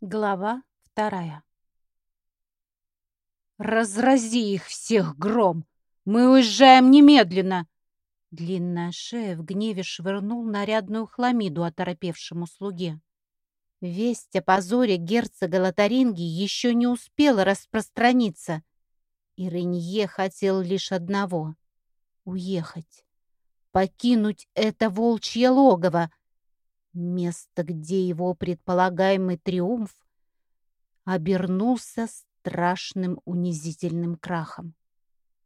Глава вторая. «Разрази их всех, гром! Мы уезжаем немедленно!» Длинная шея в гневе швырнул нарядную хламиду оторопевшему слуге. Весть о позоре герцога Лотаринги еще не успела распространиться, и Ренье хотел лишь одного — уехать, покинуть это волчье логово, Место, где его предполагаемый триумф обернулся страшным унизительным крахом.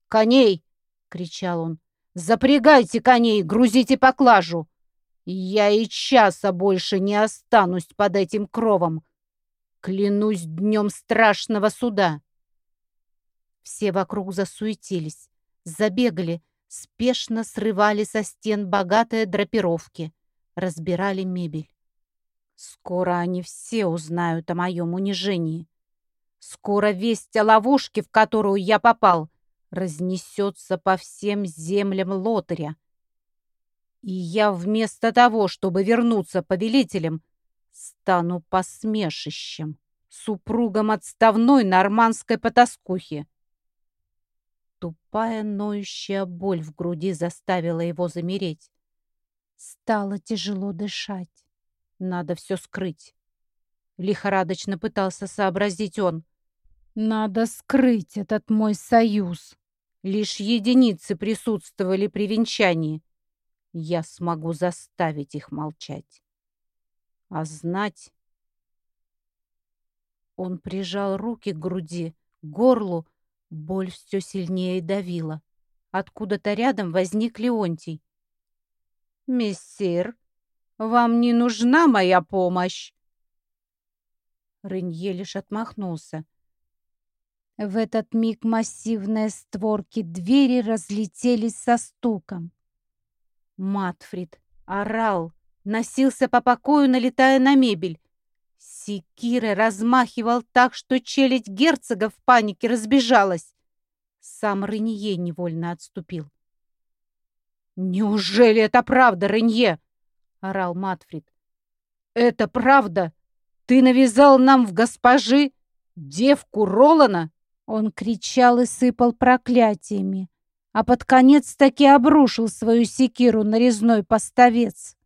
«Коней!» — кричал он. «Запрягайте коней, грузите поклажу! Я и часа больше не останусь под этим кровом! Клянусь днем страшного суда!» Все вокруг засуетились, забегали, спешно срывали со стен богатые драпировки — разбирали мебель. Скоро они все узнают о моем унижении. Скоро весть о ловушке, в которую я попал, разнесется по всем землям лотаря. И я вместо того, чтобы вернуться повелителем, стану посмешищем, супругом отставной нормандской потаскухи. Тупая ноющая боль в груди заставила его замереть. Стало тяжело дышать. Надо все скрыть. Лихорадочно пытался сообразить он. Надо скрыть этот мой союз. Лишь единицы присутствовали при венчании. Я смогу заставить их молчать. А знать... Он прижал руки к груди, к горлу. Боль все сильнее давила. Откуда-то рядом возник Леонтий. «Мессир, вам не нужна моя помощь?» Рынье лишь отмахнулся. В этот миг массивные створки двери разлетелись со стуком. Матфрид орал, носился по покою, налетая на мебель. Секира размахивал так, что челюсть герцога в панике разбежалась. Сам Рынье невольно отступил. «Неужели это правда, Ренье?» — орал Матфрид. «Это правда? Ты навязал нам в госпожи девку Ролана?» Он кричал и сыпал проклятиями, а под конец таки обрушил свою секиру на резной поставец.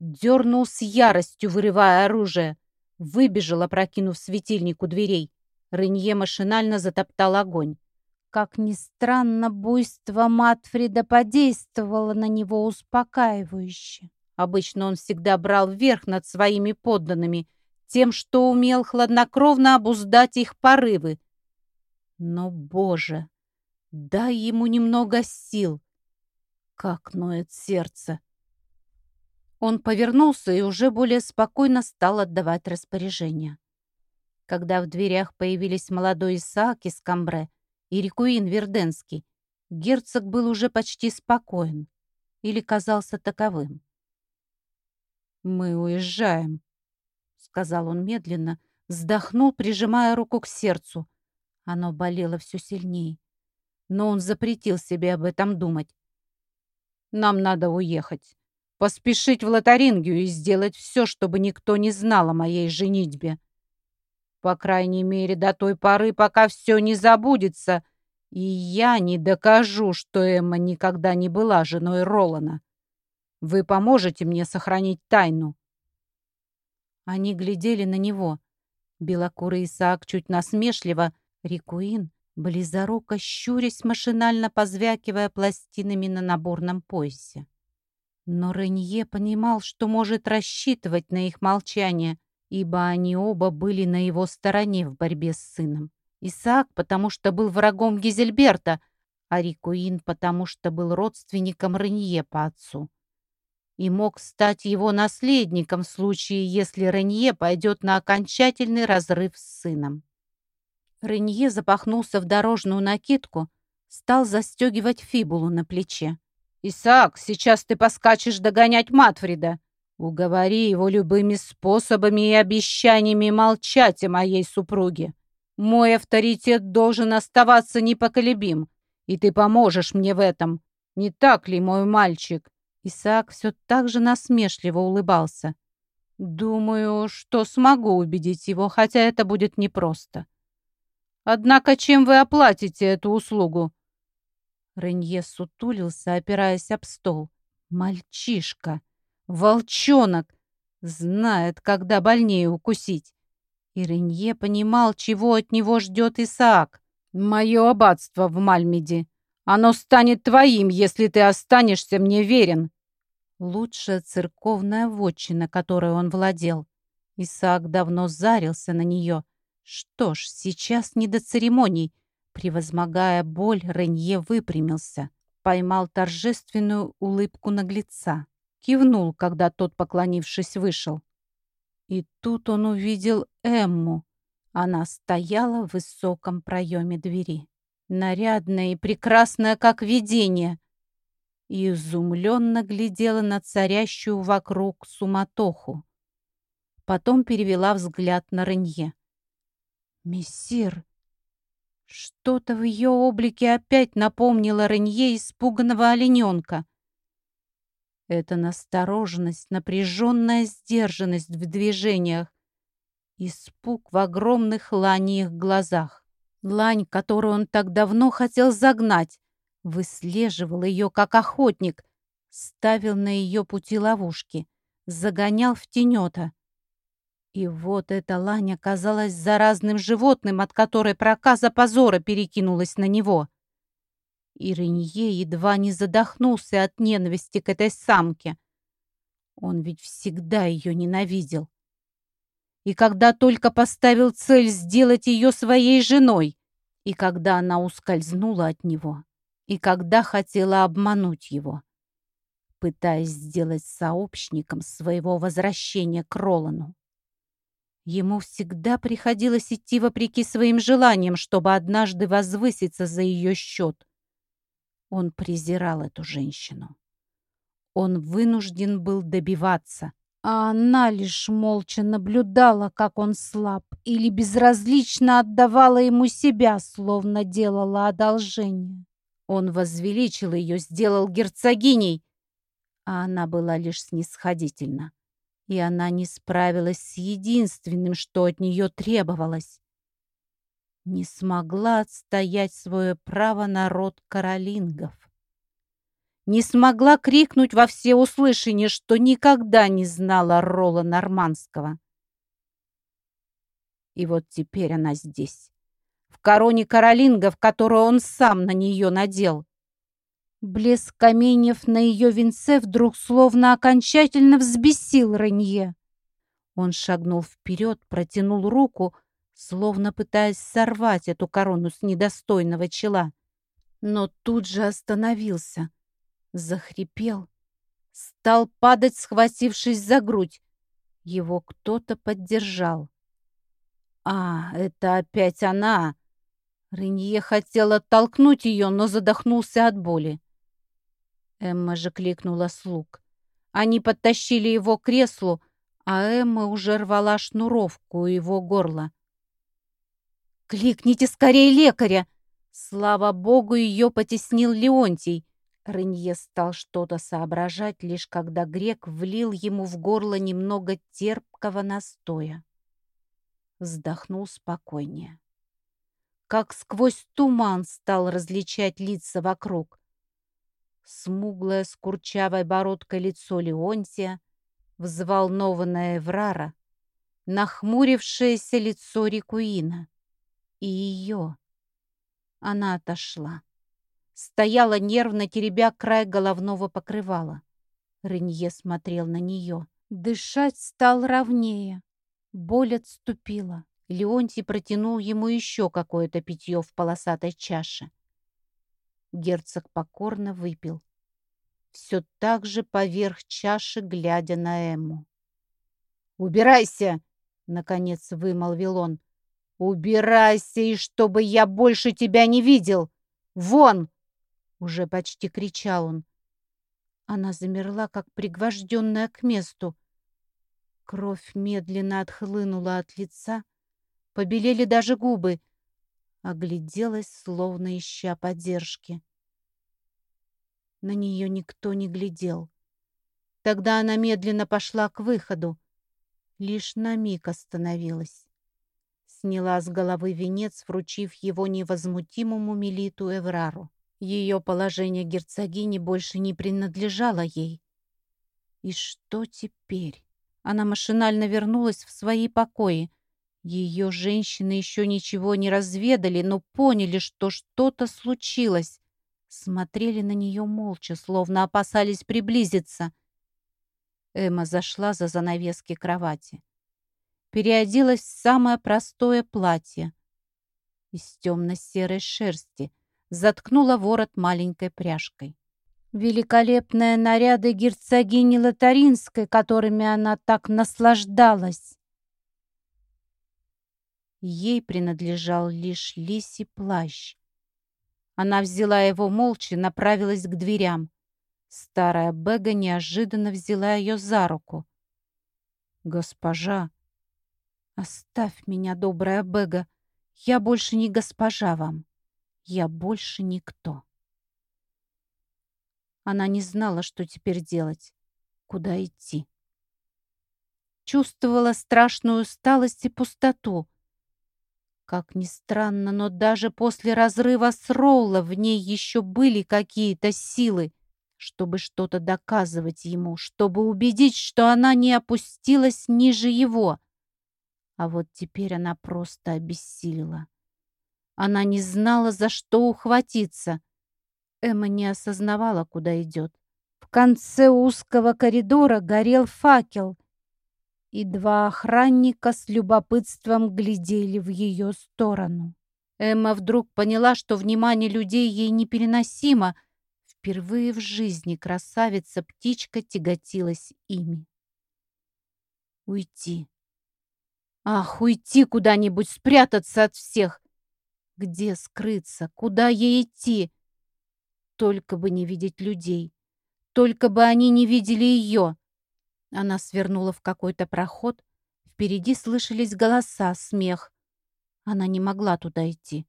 Дернул с яростью, вырывая оружие. Выбежал, опрокинув светильник у дверей. Ренье машинально затоптал огонь. Как ни странно, буйство Матфрида подействовало на него успокаивающе. Обычно он всегда брал верх над своими подданными, тем, что умел хладнокровно обуздать их порывы. Но, Боже, дай ему немного сил. Как ноет сердце. Он повернулся и уже более спокойно стал отдавать распоряжения. Когда в дверях появились молодой Исаак из Камбре, и Рикуин Верденский, герцог был уже почти спокоен или казался таковым. «Мы уезжаем», — сказал он медленно, вздохнул, прижимая руку к сердцу. Оно болело все сильнее, но он запретил себе об этом думать. «Нам надо уехать, поспешить в Лотарингию и сделать все, чтобы никто не знал о моей женитьбе. По крайней мере, до той поры, пока все не забудется, и я не докажу, что Эмма никогда не была женой Ролана. Вы поможете мне сохранить тайну?» Они глядели на него. Белокурый Исаак чуть насмешливо, Рикуин, близоруко щурясь, машинально позвякивая пластинами на наборном поясе. Но Ренье понимал, что может рассчитывать на их молчание — ибо они оба были на его стороне в борьбе с сыном. Исаак, потому что был врагом Гизельберта, а Рикуин, потому что был родственником Ренье по отцу. И мог стать его наследником в случае, если Ренье пойдет на окончательный разрыв с сыном. Ренье запахнулся в дорожную накидку, стал застегивать фибулу на плече. «Исаак, сейчас ты поскачешь догонять Матфрида!» Уговори его любыми способами и обещаниями молчать о моей супруге. Мой авторитет должен оставаться непоколебим, и ты поможешь мне в этом. Не так ли, мой мальчик?» Исаак все так же насмешливо улыбался. Думаю, что смогу убедить его, хотя это будет непросто. Однако чем вы оплатите эту услугу? Ренье сутулился, опираясь об стол. Мальчишка, волчонок, знает, когда больнее укусить. И Ренье понимал, чего от него ждет Исаак. «Мое аббатство в Мальмеде. Оно станет твоим, если ты останешься мне верен». Лучшая церковная вотчина, которой он владел. Исаак давно зарился на нее. Что ж, сейчас не до церемоний. Превозмогая боль, Ренье выпрямился, поймал торжественную улыбку наглеца, кивнул, когда тот, поклонившись, вышел. И тут он увидел Эмму. Она стояла в высоком проеме двери, нарядная и прекрасная, как видение, и изумленно глядела на царящую вокруг суматоху. Потом перевела взгляд на Ренье. «Мессир!» Что-то в ее облике опять напомнило Ренье испуганного олененка. Это настороженность, напряженная сдержанность в движениях, испуг в огромных ланиях глазах. Лань, которую он так давно хотел загнать, выслеживал ее, как охотник, ставил на ее пути ловушки, загонял в тенета. И вот эта лань оказалась заразным животным, от которой проказа позора перекинулась на него. И Ренье едва не задохнулся от ненависти к этой самке. Он ведь всегда ее ненавидел. И когда только поставил цель сделать ее своей женой, и когда она ускользнула от него, и когда хотела обмануть его, пытаясь сделать сообщником своего возвращения к Ролану. Ему всегда приходилось идти вопреки своим желаниям, чтобы однажды возвыситься за ее счет. Он презирал эту женщину. Он вынужден был добиваться, а она лишь молча наблюдала, как он слаб, или безразлично отдавала ему себя, словно делала одолжение. Он возвеличил ее, сделал герцогиней, а она была лишь снисходительна и она не справилась с единственным, что от нее требовалось. Не смогла отстоять свое право народ каролингов. Не смогла крикнуть во всеуслышание, что никогда не знала Ролла Нормандского. И вот теперь она здесь, в короне каролингов, которую он сам на нее надел. Блеск каменьев на ее венце вдруг словно окончательно взбесил Ренье. Он шагнул вперед, протянул руку, словно пытаясь сорвать эту корону с недостойного чела. Но тут же остановился, захрипел, стал падать, схватившись за грудь. Его кто-то поддержал. «А, это опять она!» Ренье хотел оттолкнуть ее, но задохнулся от боли. Эмма же кликнула слуг. Они подтащили его к креслу, а Эмма уже рвала шнуровку у его горла. «Кликните скорее лекаря!» Слава богу, ее потеснил Леонтий. Ренье стал что-то соображать, лишь когда грек влил ему в горло немного терпкого настоя. Вздохнул спокойнее. Как сквозь туман стал различать лица вокруг смуглое с курчавой бородкой лицо Леонтия, взволнованная Эврара, нахмурившееся лицо Рикуина и ее. Она отошла. Стояла нервно, теребя край головного покрывала. Ренье смотрел на нее. Дышать стал ровнее. Боль отступила. Леонтий протянул ему еще какое-то питье в полосатой чаше. Герцог покорно выпил. Все так же поверх чаши, глядя на Эмму. «Убирайся!» — наконец вымолвил он. «Убирайся, и чтобы я больше тебя не видел! Вон!» Уже почти кричал он. Она замерла, как пригвожденная к месту. Кровь медленно отхлынула от лица, побелели даже губы — огляделась, словно ища поддержки. На нее никто не глядел. Тогда она медленно пошла к выходу. лишь на миг остановилась. Сняла с головы венец, вручив его невозмутимому Мелиту Эврару. Ее положение герцогини больше не принадлежало ей. И что теперь? Она машинально вернулась в свои покои. Ее женщины еще ничего не разведали, но поняли, что что-то случилось. Смотрели на нее молча, словно опасались приблизиться. Эмма зашла за занавески кровати. Переоделась в самое простое платье из темно-серой шерсти, заткнула ворот маленькой пряжкой. Великолепные наряды герцогини Лотаринской, которыми она так наслаждалась. Ей принадлежал лишь лисий плащ. Она взяла его молча направилась к дверям. Старая Бега неожиданно взяла ее за руку. «Госпожа!» «Оставь меня, добрая Бега! Я больше не госпожа вам! Я больше никто!» Она не знала, что теперь делать, куда идти. Чувствовала страшную усталость и пустоту. Как ни странно, но даже после разрыва с Ролла в ней еще были какие-то силы чтобы что-то доказывать ему, чтобы убедить, что она не опустилась ниже его. А вот теперь она просто обессилила. Она не знала, за что ухватиться. Эмма не осознавала, куда идет. В конце узкого коридора горел факел, и два охранника с любопытством глядели в ее сторону. Эмма вдруг поняла, что внимание людей ей непереносимо — Впервые в жизни красавица-птичка тяготилась ими. Уйти. Ах, уйти куда-нибудь, спрятаться от всех. Где скрыться? Куда ей идти? Только бы не видеть людей. Только бы они не видели ее. Она свернула в какой-то проход. Впереди слышались голоса, смех. Она не могла туда идти.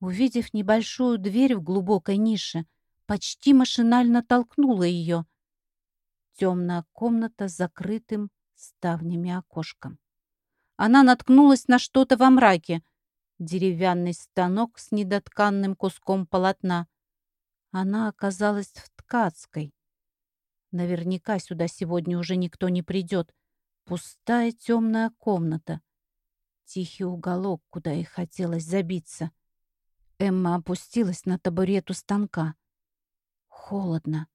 Увидев небольшую дверь в глубокой нише, почти машинально толкнула ее. Темная комната с закрытым ставнями окошком. Она наткнулась на что-то во мраке. Деревянный станок с недотканным куском полотна. Она оказалась в ткацкой. Наверняка сюда сегодня уже никто не придет. Пустая темная комната. Тихий уголок, куда ей хотелось забиться. Эмма опустилась на табурет у станка. Холодно.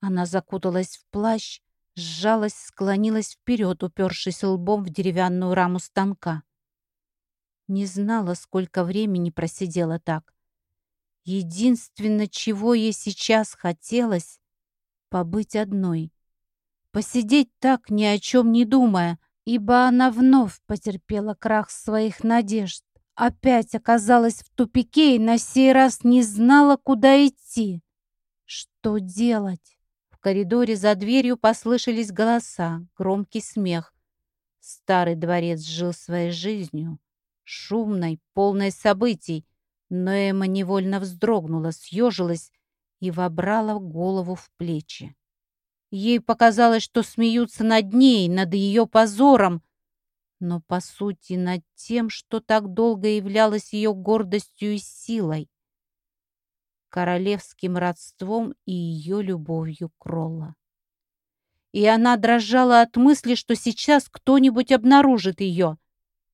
Она закуталась в плащ, сжалась, склонилась вперед, упершись лбом в деревянную раму станка. Не знала, сколько времени просидела так. Единственное, чего ей сейчас хотелось — побыть одной. Посидеть так, ни о чем не думая, ибо она вновь потерпела крах своих надежд. Опять оказалась в тупике и на сей раз не знала, куда идти. Что делать? Коридоре за дверью послышались голоса, громкий смех. Старый дворец жил своей жизнью, шумной, полной событий, но Эмма невольно вздрогнула, съежилась и вобрала голову в плечи. Ей показалось, что смеются над ней, над ее позором, но, по сути, над тем, что так долго являлось ее гордостью и силой королевским родством и ее любовью к Ролла. И она дрожала от мысли, что сейчас кто-нибудь обнаружит ее.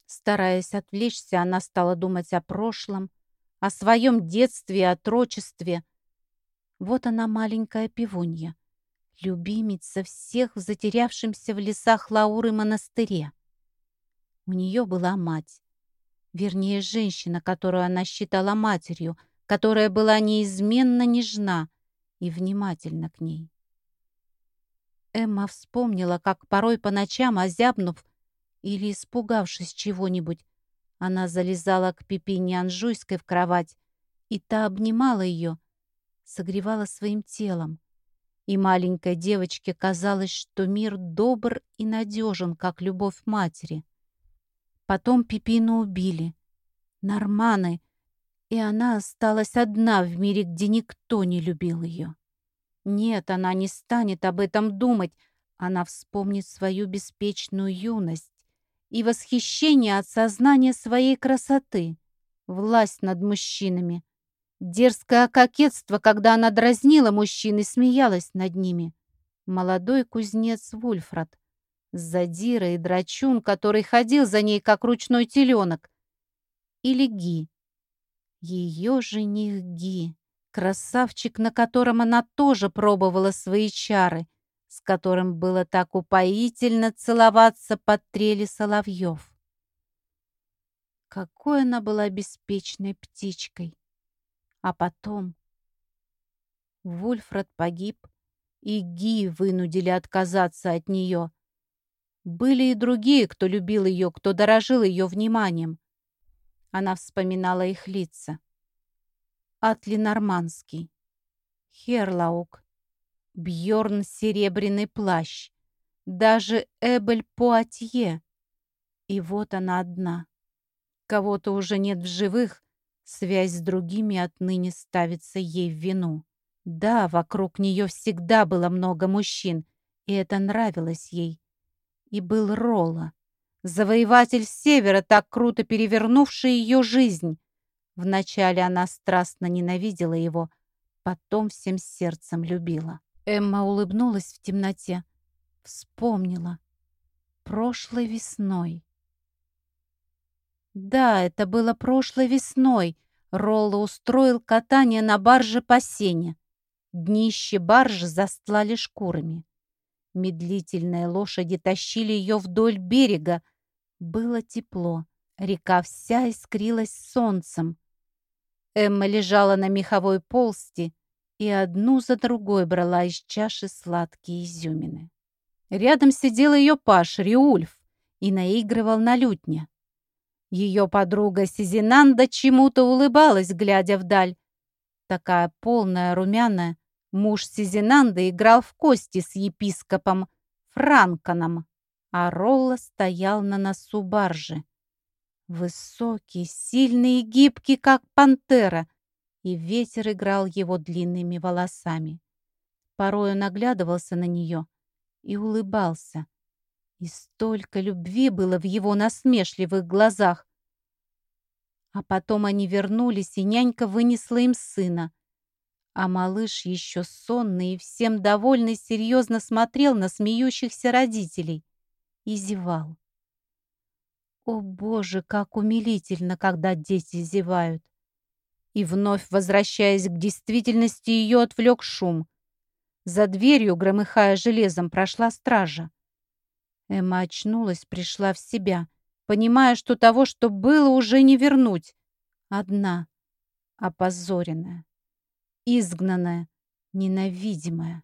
Стараясь отвлечься, она стала думать о прошлом, о своем детстве отрочестве. Вот она, маленькая пивунья, любимица всех в затерявшемся в лесах Лауры монастыре. У нее была мать, вернее, женщина, которую она считала матерью — которая была неизменно нежна и внимательна к ней. Эмма вспомнила, как порой по ночам, озябнув или испугавшись чего-нибудь, она залезала к Пипине Анжуйской в кровать, и та обнимала ее, согревала своим телом. И маленькой девочке казалось, что мир добр и надежен, как любовь матери. Потом Пипину убили. Норманы, и она осталась одна в мире, где никто не любил ее. Нет, она не станет об этом думать. Она вспомнит свою беспечную юность и восхищение от сознания своей красоты, власть над мужчинами, дерзкое кокетство, когда она дразнила мужчин и смеялась над ними. Молодой кузнец Вульфрат, задира и драчун, который ходил за ней, как ручной теленок. Или Ги. Ее жених Ги, красавчик, на котором она тоже пробовала свои чары, с которым было так упоительно целоваться под трели соловьев. Какой она была беспечной птичкой. А потом Вульфред погиб, и Ги вынудили отказаться от нее. Были и другие, кто любил ее, кто дорожил ее вниманием. Она вспоминала их лица. Атли Нормандский, Херлаук, Бьорн Серебряный плащ, даже Эбель Пуатье. И вот она одна. Кого-то уже нет в живых, связь с другими отныне ставится ей в вину. Да, вокруг нее всегда было много мужчин, и это нравилось ей. И был Ролла, завоеватель Севера, так круто перевернувший ее жизнь. Вначале она страстно ненавидела его, потом всем сердцем любила. Эмма улыбнулась в темноте, вспомнила. Прошлой весной. Да, это было прошлой весной. Ролла устроил катание на барже по сене. Днище баржи застлали шкурами. Медлительные лошади тащили ее вдоль берега. Было тепло. Река вся искрилась солнцем. Эмма лежала на меховой полсти и одну за другой брала из чаши сладкие изюмины. Рядом сидел ее паш Риульф и наигрывал на лютне. Ее подруга Сизинанда чему-то улыбалась, глядя вдаль. Такая полная, румяная, Муж Сизинанды играл в кости с епископом Франконом, а Ролла стоял на носу баржи. Высокий, сильный и гибкий, как пантера, и ветер играл его длинными волосами. Порою наглядывался на нее и улыбался. И столько любви было в его насмешливых глазах. А потом они вернулись, и нянька вынесла им сына. А малыш еще сонный и всем довольный серьезно смотрел на смеющихся родителей и зевал. О боже, как умилительно, когда дети зевают! И вновь, возвращаясь к действительности, ее отвлек шум. За дверью, громыхая железом, прошла стража. Эмма очнулась, пришла в себя, понимая, что того, что было, уже не вернуть. Одна, опозоренная изгнанная, ненавидимая.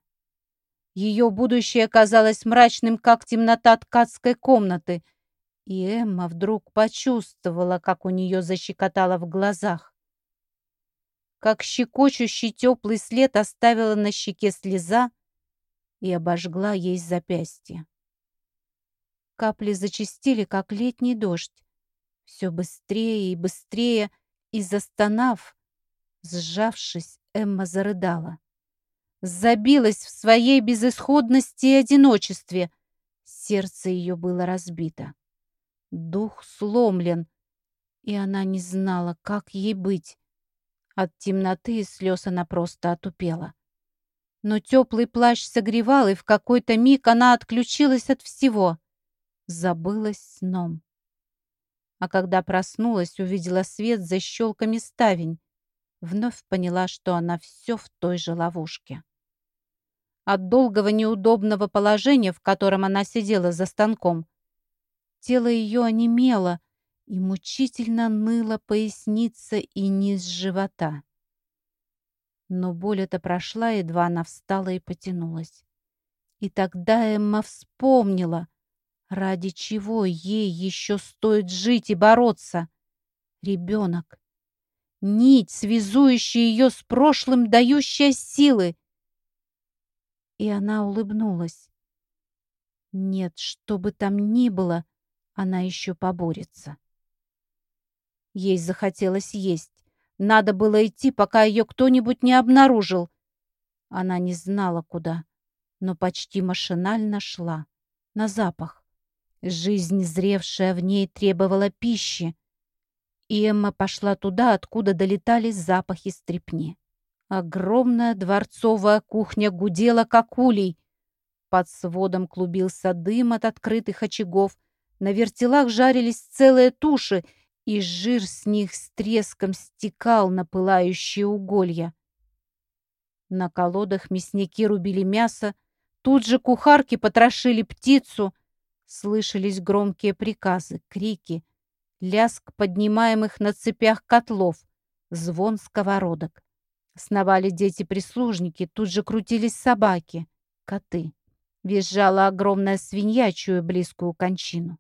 Ее будущее казалось мрачным, как темнота ткацкой комнаты, и Эмма вдруг почувствовала, как у нее защекотало в глазах. Как щекочущий теплый след оставила на щеке слеза и обожгла ей запястье. Капли зачастили, как летний дождь, все быстрее и быстрее, и застонав, сжавшись, Эмма зарыдала. Забилась в своей безысходности и одиночестве. Сердце ее было разбито. Дух сломлен, и она не знала, как ей быть. От темноты и слез она просто отупела. Но теплый плащ согревал, и в какой-то миг она отключилась от всего. Забылась сном. А когда проснулась, увидела свет за щелками ставень вновь поняла, что она все в той же ловушке. От долгого неудобного положения, в котором она сидела за станком, тело ее онемело и мучительно ныла поясница и низ живота. Но боль эта прошла, едва она встала и потянулась. И тогда Эмма вспомнила, ради чего ей еще стоит жить и бороться. Ребенок нить, связующая ее с прошлым, дающая силы. И она улыбнулась. Нет, что бы там ни было, она еще поборется. Ей захотелось есть. Надо было идти, пока ее кто-нибудь не обнаружил. Она не знала, куда. но почти машинально шла. На запах. Жизнь, зревшая в ней, требовала пищи. И Эмма пошла туда, откуда долетали запахи стрепни. Огромная дворцовая кухня гудела, как улей. Под сводом клубился дым от открытых очагов. На вертелах жарились целые туши, и жир с них с треском стекал на пылающие уголья. На колодах мясники рубили мясо, тут же кухарки потрошили птицу. Слышались громкие приказы, крики, лязг поднимаемых на цепях котлов, звон сковородок. Сновали дети-прислужники, тут же крутились собаки, коты. Визжала огромная свинья, чуя близкую кончину.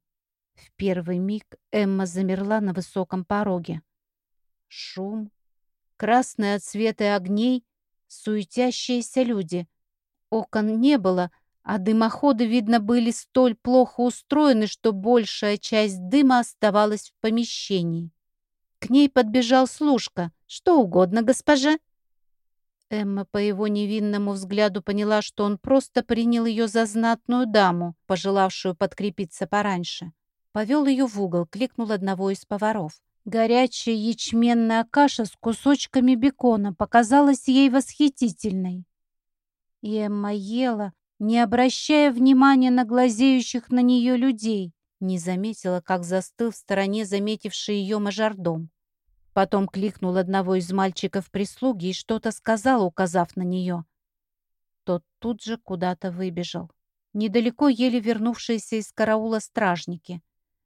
В первый миг Эмма замерла на высоком пороге. Шум, красные отсветы огней, суетящиеся люди. Окон не было, а дымоходы, видно, были столь плохо устроены, что большая часть дыма оставалась в помещении. К ней подбежал служка. «Что угодно, госпожа?» Эмма по его невинному взгляду поняла, что он просто принял ее за знатную даму, пожелавшую подкрепиться пораньше. Повел ее в угол, кликнул одного из поваров. Горячая ячменная каша с кусочками бекона показалась ей восхитительной. И Эмма ела, не обращая внимания на глазеющих на нее людей, не заметила, как застыл в стороне заметивший ее мажордом. Потом кликнул одного из мальчиков прислуги и что-то сказал, указав на нее. Тот тут же куда-то выбежал. Недалеко еле вернувшиеся из караула стражники.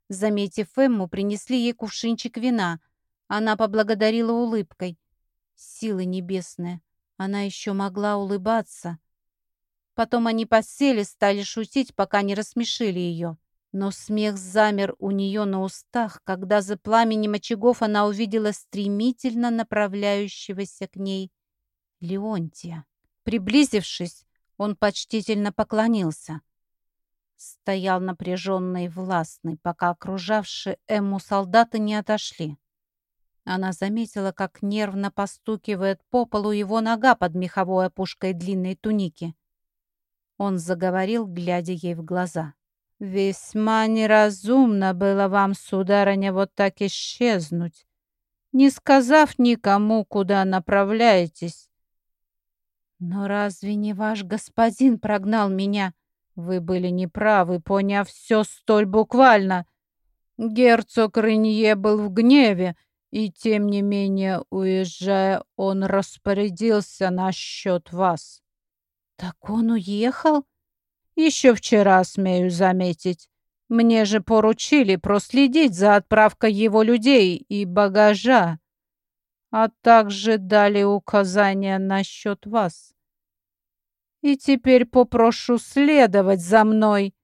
Заметив Эмму, принесли ей кувшинчик вина. Она поблагодарила улыбкой. Силы небесные. Она еще могла улыбаться. Потом они посели, стали шутить, пока не рассмешили ее. Но смех замер у нее на устах, когда за пламенем очагов она увидела стремительно направляющегося к ней Леонтия. Приблизившись, он почтительно поклонился. Стоял напряженный и властный, пока окружавшие Эмму солдаты не отошли. Она заметила, как нервно постукивает по полу его нога под меховой опушкой длинной туники. Он заговорил, глядя ей в глаза. «Весьма неразумно было вам, сударыня, вот так исчезнуть, не сказав никому, куда направляетесь. Но разве не ваш господин прогнал меня? Вы были неправы, поняв все столь буквально. Герцог Ренье был в гневе, и тем не менее, уезжая, он распорядился насчет вас». «Так он уехал?» Еще вчера, смею заметить. Мне же поручили проследить за отправкой его людей и багажа, а также дали указания насчет вас. И теперь попрошу следовать за мной.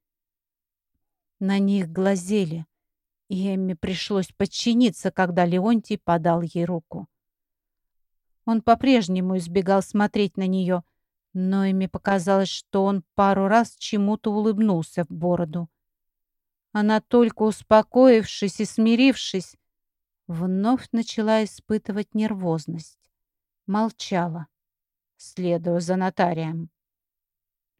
На них глазели, и Эмме пришлось подчиниться, когда Леонтий подал ей руку. Он по-прежнему избегал смотреть на нее — но ими показалось, что он пару раз чему-то улыбнулся в бороду. Она, только успокоившись и смирившись, вновь начала испытывать нервозность. Молчала, следуя за нотарием.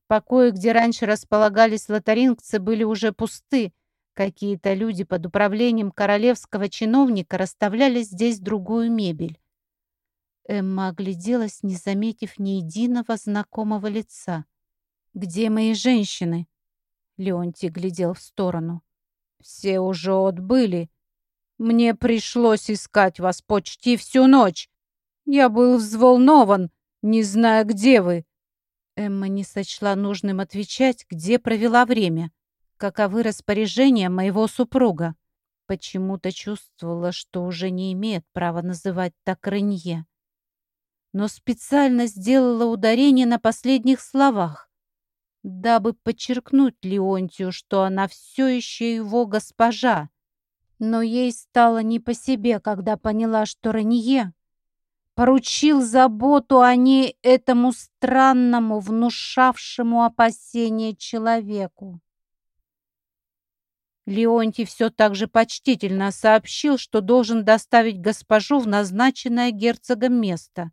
Покои, где раньше располагались лотарингцы, были уже пусты. Какие-то люди под управлением королевского чиновника расставляли здесь другую мебель. Эмма огляделась, не заметив ни единого знакомого лица. «Где мои женщины?» Леонтий глядел в сторону. «Все уже отбыли. Мне пришлось искать вас почти всю ночь. Я был взволнован, не зная, где вы». Эмма не сочла нужным отвечать, где провела время. Каковы распоряжения моего супруга? Почему-то чувствовала, что уже не имеет права называть так Ренье но специально сделала ударение на последних словах, дабы подчеркнуть Леонтию, что она все еще его госпожа. Но ей стало не по себе, когда поняла, что Ранье поручил заботу о ней этому странному, внушавшему опасение человеку. Леонтий все так же почтительно сообщил, что должен доставить госпожу в назначенное герцогом место.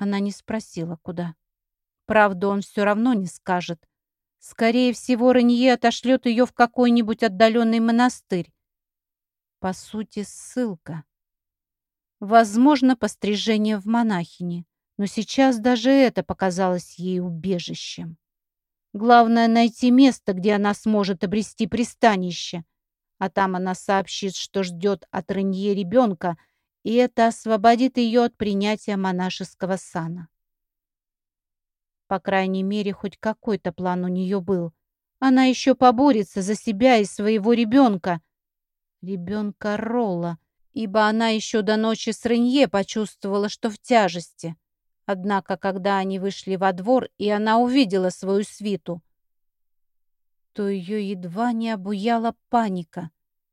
Она не спросила, куда. правду он все равно не скажет. Скорее всего, Ранье отошлет ее в какой-нибудь отдаленный монастырь. По сути, ссылка. Возможно, пострижение в монахини, но сейчас даже это показалось ей убежищем. Главное — найти место, где она сможет обрести пристанище. А там она сообщит, что ждет от Ренье ребенка, и это освободит ее от принятия монашеского сана. По крайней мере, хоть какой-то план у нее был. Она еще поборется за себя и своего ребенка. Ребенка Ролла, ибо она еще до ночи с Ренье почувствовала, что в тяжести. Однако, когда они вышли во двор, и она увидела свою свиту, то ее едва не обуяла паника.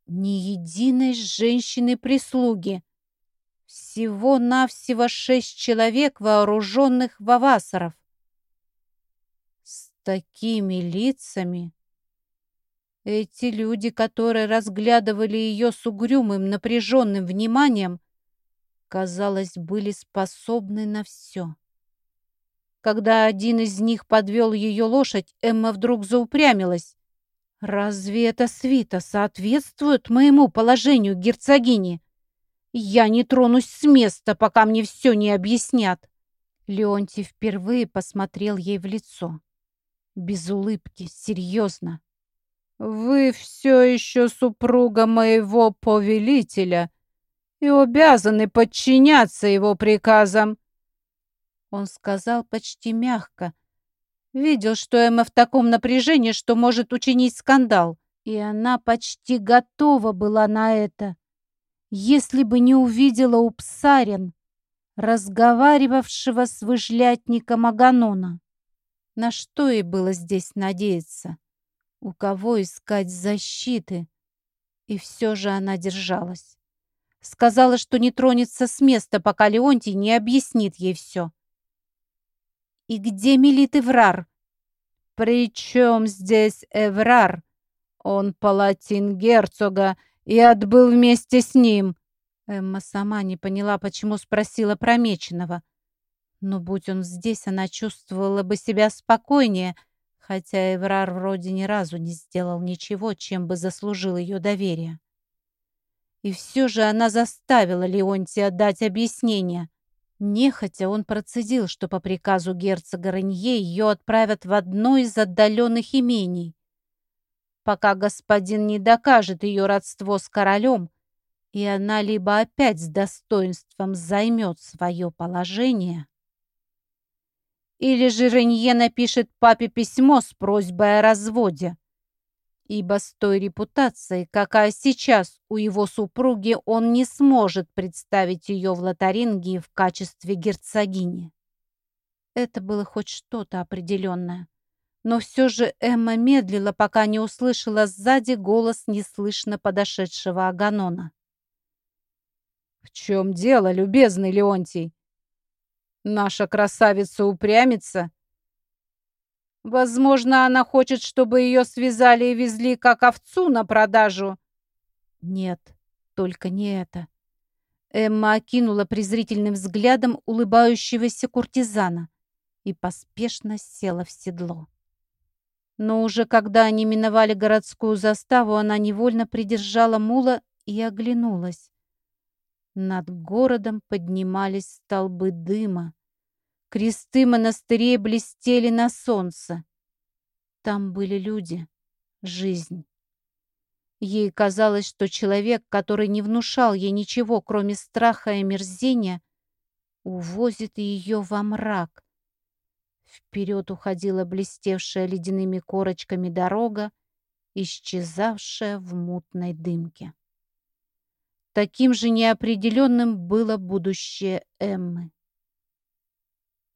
Ни единой женщины-прислуги. Всего-навсего шесть человек, вооруженных вавасаров такими лицами. Эти люди, которые разглядывали ее с угрюмым, напряженным вниманием, казалось, были способны на все. Когда один из них подвел ее лошадь, Эмма вдруг заупрямилась. «Разве эта свита соответствует моему положению герцогини? Я не тронусь с места, пока мне все не объяснят». Леонтий впервые посмотрел ей в лицо без улыбки, серьезно. «Вы все еще супруга моего повелителя и обязаны подчиняться его приказам». Он сказал почти мягко. Видел, что Эмма в таком напряжении, что может учинить скандал. И она почти готова была на это. Если бы не увидела у Псарин, разговаривавшего с выжлятником Аганона. На что ей было здесь надеяться? У кого искать защиты? И все же она держалась. Сказала, что не тронется с места, пока Леонтий не объяснит ей все. «И где Мелит Эврар?» «При чем здесь Эврар? Он палатин герцога и отбыл вместе с ним». Эмма сама не поняла, почему спросила про Меченого. Но будь он здесь, она чувствовала бы себя спокойнее, хотя Эврар вроде ни разу не сделал ничего, чем бы заслужил ее доверие. И все же она заставила Леонтия дать объяснение. Нехотя он процедил, что по приказу герцога Ренье ее отправят в одно из отдаленных имений. Пока господин не докажет ее родство с королем, и она либо опять с достоинством займет свое положение, или же Ренье напишет папе письмо с просьбой о разводе. Ибо с той репутацией, какая сейчас у его супруги, он не сможет представить ее в Лотарингии в качестве герцогини. Это было хоть что-то определенное. Но все же Эмма медлила, пока не услышала сзади голос неслышно подошедшего Аганона. «В чем дело, любезный Леонтий?» Наша красавица упрямится. Возможно, она хочет, чтобы ее связали и везли как овцу на продажу. Нет, только не это. Эмма окинула презрительным взглядом улыбающегося куртизана и поспешно села в седло. Но уже когда они миновали городскую заставу, она невольно придержала мула и оглянулась. Над городом поднимались столбы дыма. Кресты монастырей блестели на солнце. Там были люди, жизнь. Ей казалось, что человек, который не внушал ей ничего, кроме страха и мерзения, увозит ее во мрак. Вперед уходила блестевшая ледяными корочками дорога, исчезавшая в мутной дымке. Таким же неопределенным было будущее Эммы.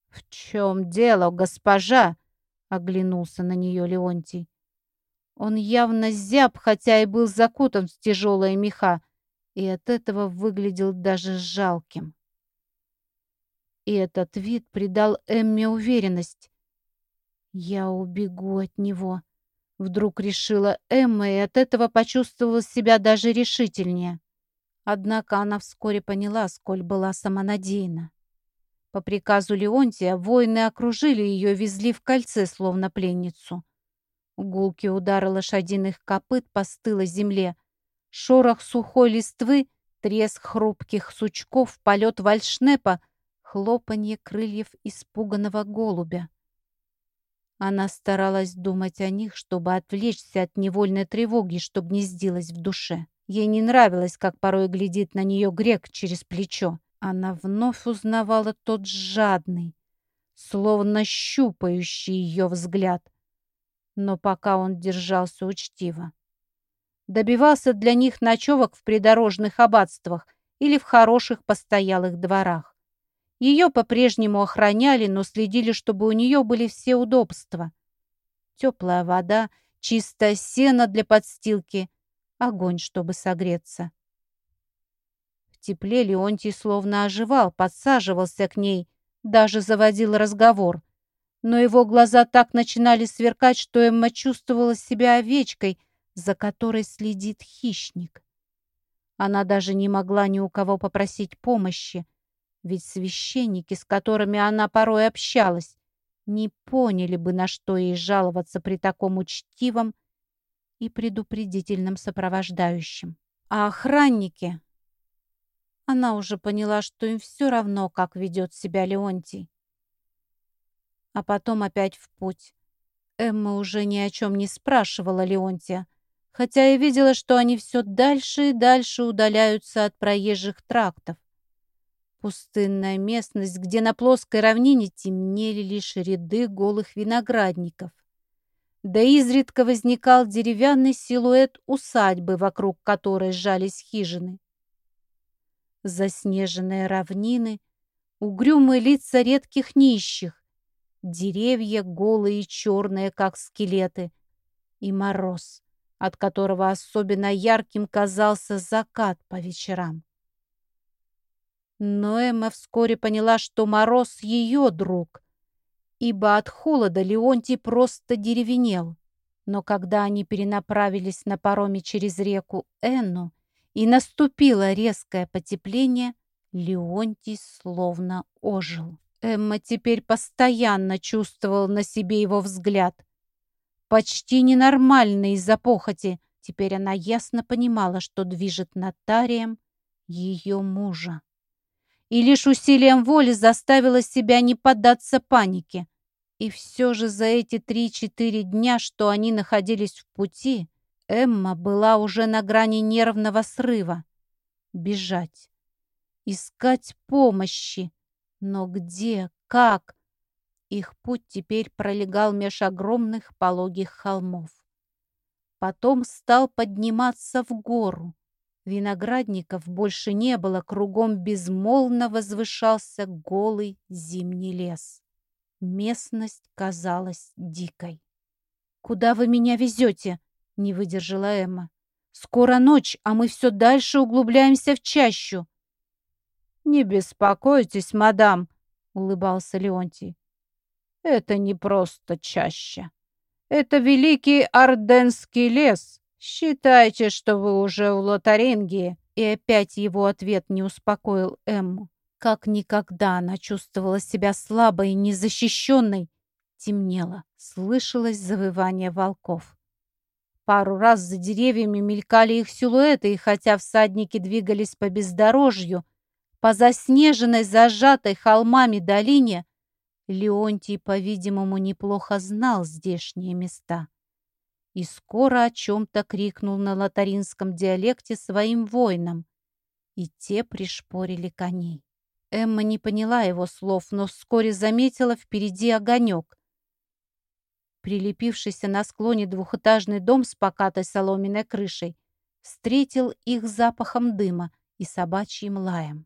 «В чем дело, госпожа?» — оглянулся на нее Леонтий. Он явно зяб, хотя и был закутан в тяжелые меха, и от этого выглядел даже жалким. И этот вид придал Эмме уверенность. «Я убегу от него», — вдруг решила Эмма, и от этого почувствовала себя даже решительнее. Однако она вскоре поняла, сколь была самонадеяна. По приказу Леонтия воины окружили ее, везли в кольце, словно пленницу. Гулки удары лошадиных копыт по стылой земле, шорох сухой листвы, треск хрупких сучков, полет вальшнепа, хлопанье крыльев испуганного голубя. Она старалась думать о них, чтобы отвлечься от невольной тревоги, чтобы гнездилась в душе. Ей не нравилось, как порой глядит на нее грек через плечо. Она вновь узнавала тот жадный, словно щупающий ее взгляд. Но пока он держался учтиво. Добивался для них ночевок в придорожных аббатствах или в хороших постоялых дворах. Ее по-прежнему охраняли, но следили, чтобы у нее были все удобства. Теплая вода, чистое сено для подстилки, огонь, чтобы согреться тепле Леонтий словно оживал, подсаживался к ней, даже заводил разговор. Но его глаза так начинали сверкать, что Эмма чувствовала себя овечкой, за которой следит хищник. Она даже не могла ни у кого попросить помощи, ведь священники, с которыми она порой общалась, не поняли бы, на что ей жаловаться при таком учтивом и предупредительном сопровождающем. А охранники она уже поняла, что им все равно, как ведет себя Леонтий. А потом опять в путь. Эмма уже ни о чем не спрашивала Леонтия, хотя и видела, что они все дальше и дальше удаляются от проезжих трактов. Пустынная местность, где на плоской равнине темнели лишь ряды голых виноградников. Да изредка возникал деревянный силуэт усадьбы, вокруг которой сжались хижины заснеженные равнины, угрюмые лица редких нищих, деревья голые и черные, как скелеты, и мороз, от которого особенно ярким казался закат по вечерам. Но Эмма вскоре поняла, что мороз ее друг, ибо от холода Леонтий просто деревенел. Но когда они перенаправились на пароме через реку Энну, и наступило резкое потепление, Леонтий словно ожил. Эмма теперь постоянно чувствовала на себе его взгляд. Почти ненормальный из-за похоти. Теперь она ясно понимала, что движет нотарием ее мужа. И лишь усилием воли заставила себя не поддаться панике. И все же за эти три-четыре дня, что они находились в пути, Эмма была уже на грани нервного срыва. Бежать. Искать помощи. Но где? Как? Их путь теперь пролегал меж огромных пологих холмов. Потом стал подниматься в гору. Виноградников больше не было, кругом безмолвно возвышался голый зимний лес. Местность казалась дикой. «Куда вы меня везете?» Не выдержала Эмма. «Скоро ночь, а мы все дальше углубляемся в чащу». «Не беспокойтесь, мадам», — улыбался Леонтий. «Это не просто чаща. Это великий Орденский лес. Считайте, что вы уже в Лотарингии». И опять его ответ не успокоил Эмму. Как никогда она чувствовала себя слабой и незащищенной. Темнело, слышалось завывание волков. Пару раз за деревьями мелькали их силуэты, и хотя всадники двигались по бездорожью, по заснеженной, зажатой холмами долине, Леонтий, по-видимому, неплохо знал здешние места. И скоро о чем-то крикнул на латаринском диалекте своим воинам, и те пришпорили коней. Эмма не поняла его слов, но вскоре заметила впереди огонек. Прилепившийся на склоне двухэтажный дом с покатой соломенной крышей встретил их запахом дыма и собачьим лаем.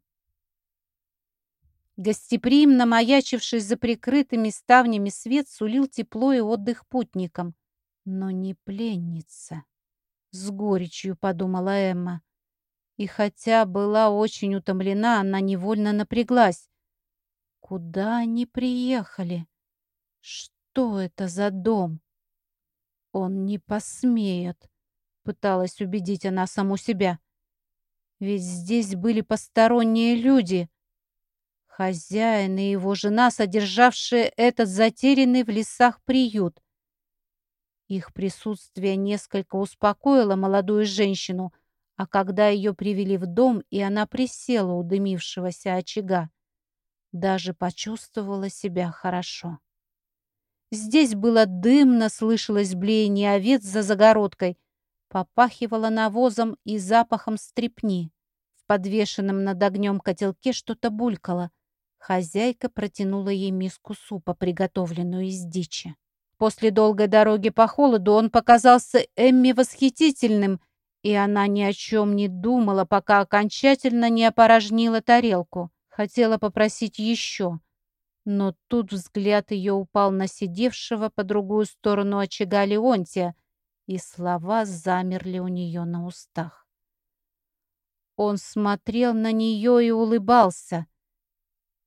Гостеприимно маячивший за прикрытыми ставнями свет сулил тепло и отдых путникам. Но не пленница. С горечью подумала Эмма. И хотя была очень утомлена, она невольно напряглась. Куда они приехали? Что? Это за дом? Он не посмеет, пыталась убедить она саму себя. Ведь здесь были посторонние люди. Хозяин и его жена, содержавшие этот затерянный в лесах приют. Их присутствие несколько успокоило молодую женщину, а когда ее привели в дом, и она присела у дымившегося очага, даже почувствовала себя хорошо. Здесь было дымно, слышалось блеяние овец за загородкой, попахивало навозом и запахом стрепни. В подвешенном над огнем котелке что-то булькало. Хозяйка протянула ей миску супа, приготовленную из дичи. После долгой дороги по холоду он показался Эмми восхитительным, и она ни о чем не думала, пока окончательно не опорожнила тарелку. Хотела попросить еще, но тут взгляд ее упал на сидевшего по другую сторону очага Леонтия, и слова замерли у нее на устах. Он смотрел на нее и улыбался.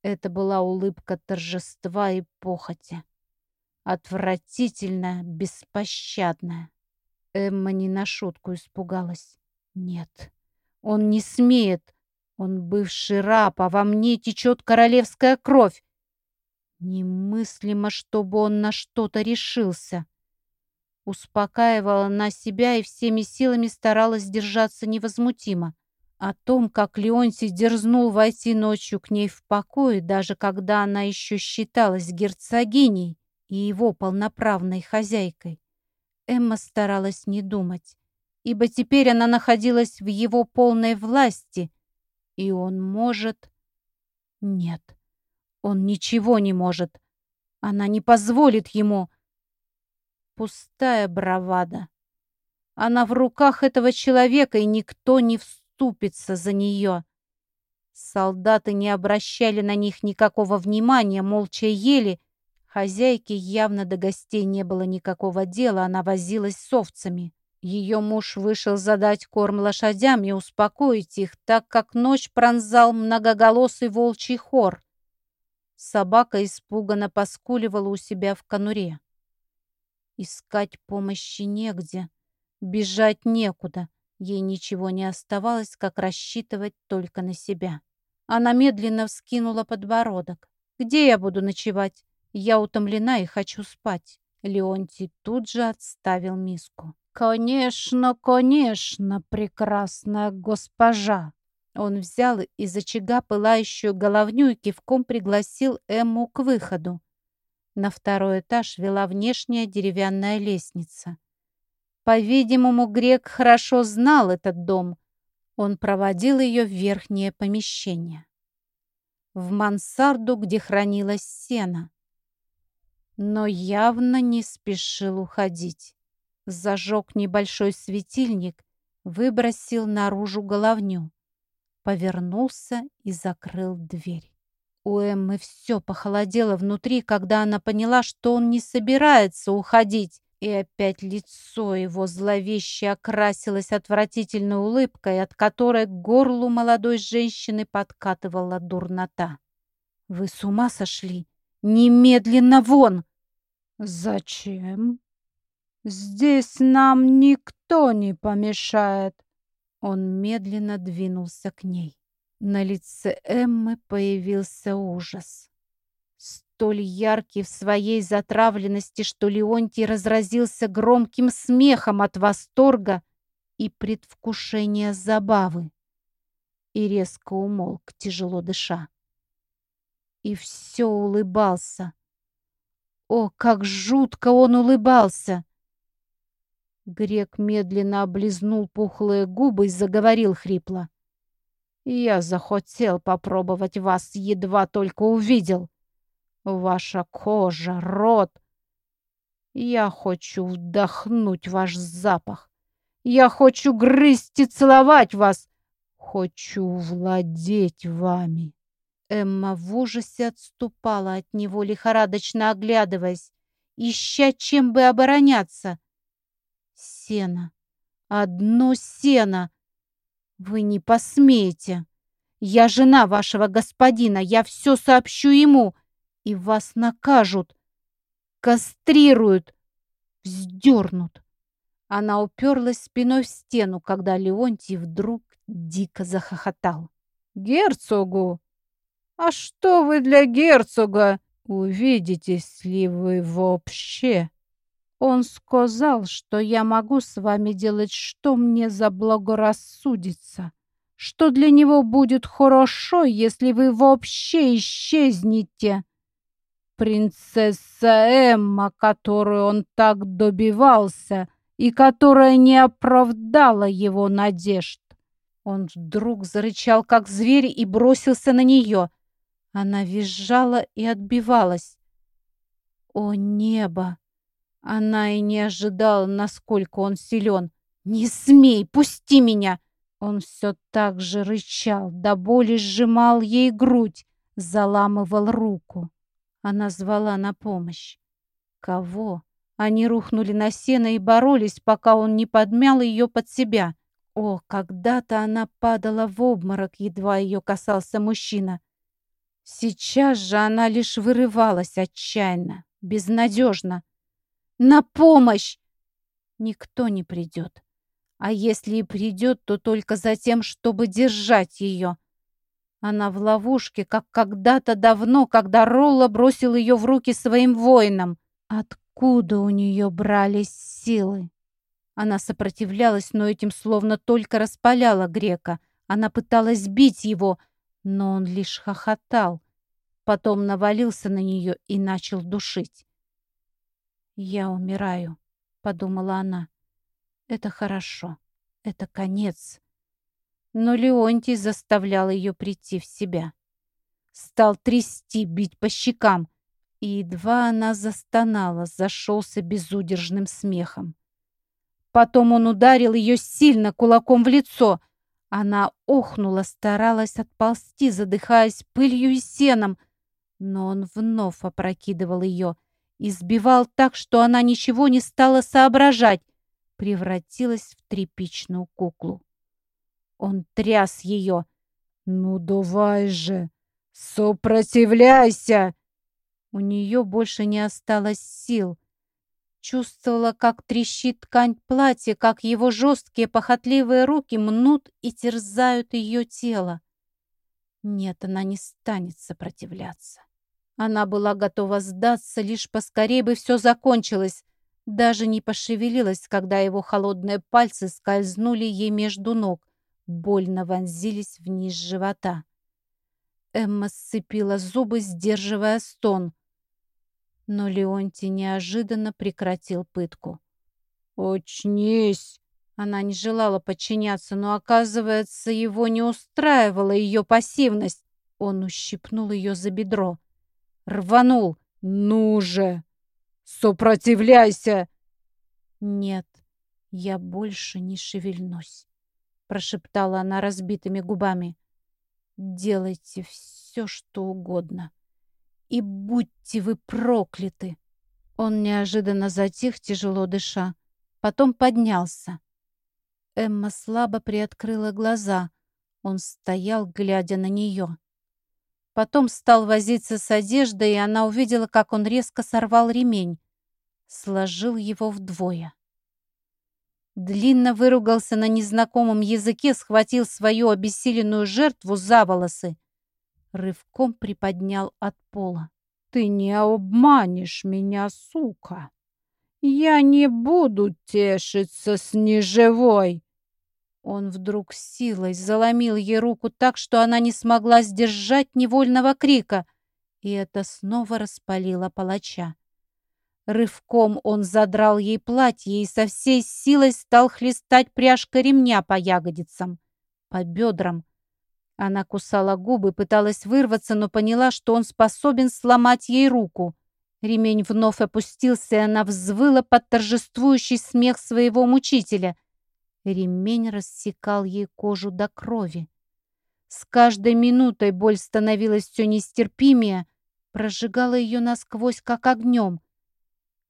Это была улыбка торжества и похоти отвратительно беспощадная. Эмма не на шутку испугалась. Нет, он не смеет. Он бывший раб, а во мне течет королевская кровь. Немыслимо, чтобы он на что-то решился. Успокаивала она себя и всеми силами старалась держаться невозмутимо. О том, как Леонтий дерзнул войти ночью к ней в покое, даже когда она еще считалась герцогиней, и его полноправной хозяйкой. Эмма старалась не думать, ибо теперь она находилась в его полной власти, и он может... Нет, он ничего не может. Она не позволит ему... Пустая бравада. Она в руках этого человека, и никто не вступится за нее. Солдаты не обращали на них никакого внимания, молча ели Хозяйке явно до гостей не было никакого дела, она возилась с овцами. Ее муж вышел задать корм лошадям и успокоить их, так как ночь пронзал многоголосый волчий хор. Собака испуганно поскуливала у себя в конуре. Искать помощи негде, бежать некуда. Ей ничего не оставалось, как рассчитывать только на себя. Она медленно вскинула подбородок. «Где я буду ночевать? Я утомлена и хочу спать. Леонтий тут же отставил миску. «Конечно, конечно, прекрасная госпожа!» Он взял из очага пылающую головню и кивком пригласил Эмму к выходу. На второй этаж вела внешняя деревянная лестница. По-видимому, грек хорошо знал этот дом. Он проводил ее в верхнее помещение. В мансарду, где хранилось сено но явно не спешил уходить. Зажег небольшой светильник, выбросил наружу головню, повернулся и закрыл дверь. У Эммы все похолодело внутри, когда она поняла, что он не собирается уходить, и опять лицо его зловеще окрасилось отвратительной улыбкой, от которой к горлу молодой женщины подкатывала дурнота. «Вы с ума сошли? Немедленно вон!» «Зачем? Здесь нам никто не помешает!» Он медленно двинулся к ней. На лице Эммы появился ужас. Столь яркий в своей затравленности, что Леонтий разразился громким смехом от восторга и предвкушения забавы и резко умолк, тяжело дыша. И все улыбался, о, как жутко он улыбался! Грек медленно облизнул пухлые губы и заговорил хрипло. «Я захотел попробовать вас, едва только увидел. Ваша кожа, рот. Я хочу вдохнуть ваш запах. Я хочу грызть и целовать вас. Хочу владеть вами». Эмма в ужасе отступала от него, лихорадочно оглядываясь, ища чем бы обороняться. Сено. Одно сено. Вы не посмеете. Я жена вашего господина, я все сообщу ему, и вас накажут, кастрируют, вздернут. Она уперлась спиной в стену, когда Леонтий вдруг дико захохотал. «Герцогу «А что вы для герцога? Увидитесь ли вы вообще?» Он сказал, что я могу с вами делать, что мне заблагорассудится, что для него будет хорошо, если вы вообще исчезнете. Принцесса Эмма, которую он так добивался и которая не оправдала его надежд. Он вдруг зарычал, как зверь, и бросился на нее. Она визжала и отбивалась. О небо! Она и не ожидала, насколько он силен. «Не смей! Пусти меня!» Он все так же рычал, до боли сжимал ей грудь, заламывал руку. Она звала на помощь. Кого? Они рухнули на сено и боролись, пока он не подмял ее под себя. О, когда-то она падала в обморок, едва ее касался мужчина. Сейчас же она лишь вырывалась отчаянно, безнадежно. На помощь! Никто не придет. А если и придет, то только за тем, чтобы держать ее. Она в ловушке, как когда-то давно, когда Ролла бросил ее в руки своим воинам. Откуда у нее брались силы? Она сопротивлялась, но этим словно только распаляла грека. Она пыталась бить его, но он лишь хохотал. Потом навалился на нее и начал душить. «Я умираю», — подумала она. «Это хорошо. Это конец». Но Леонтий заставлял ее прийти в себя. Стал трясти, бить по щекам. И едва она застонала, зашелся безудержным смехом. Потом он ударил ее сильно кулаком в лицо. Она охнула, старалась отползти, задыхаясь пылью и сеном. Но он вновь опрокидывал ее — избивал так, что она ничего не стала соображать, превратилась в тряпичную куклу. Он тряс ее. «Ну давай же! Сопротивляйся!» У нее больше не осталось сил. Чувствовала, как трещит ткань платья, как его жесткие похотливые руки мнут и терзают ее тело. Нет, она не станет сопротивляться. Она была готова сдаться, лишь поскорее бы все закончилось. Даже не пошевелилась, когда его холодные пальцы скользнули ей между ног, больно вонзились вниз живота. Эмма сцепила зубы, сдерживая стон. Но Леонтий неожиданно прекратил пытку. «Очнись!» Она не желала подчиняться, но, оказывается, его не устраивала ее пассивность. Он ущипнул ее за бедро рванул. «Ну же! Сопротивляйся!» «Нет, я больше не шевельнусь», — прошептала она разбитыми губами. «Делайте все, что угодно, и будьте вы прокляты!» Он неожиданно затих, тяжело дыша. Потом поднялся. Эмма слабо приоткрыла глаза. Он стоял, глядя на нее. Потом стал возиться с одеждой, и она увидела, как он резко сорвал ремень. Сложил его вдвое. Длинно выругался на незнакомом языке, схватил свою обессиленную жертву за волосы. Рывком приподнял от пола. «Ты не обманешь меня, сука! Я не буду тешиться с неживой!» Он вдруг силой заломил ей руку так, что она не смогла сдержать невольного крика, и это снова распалило палача. Рывком он задрал ей платье и со всей силой стал хлестать пряжкой ремня по ягодицам, по бедрам. Она кусала губы, пыталась вырваться, но поняла, что он способен сломать ей руку. Ремень вновь опустился, и она взвыла под торжествующий смех своего мучителя — Ремень рассекал ей кожу до крови. С каждой минутой боль становилась все нестерпимее, прожигала ее насквозь, как огнем.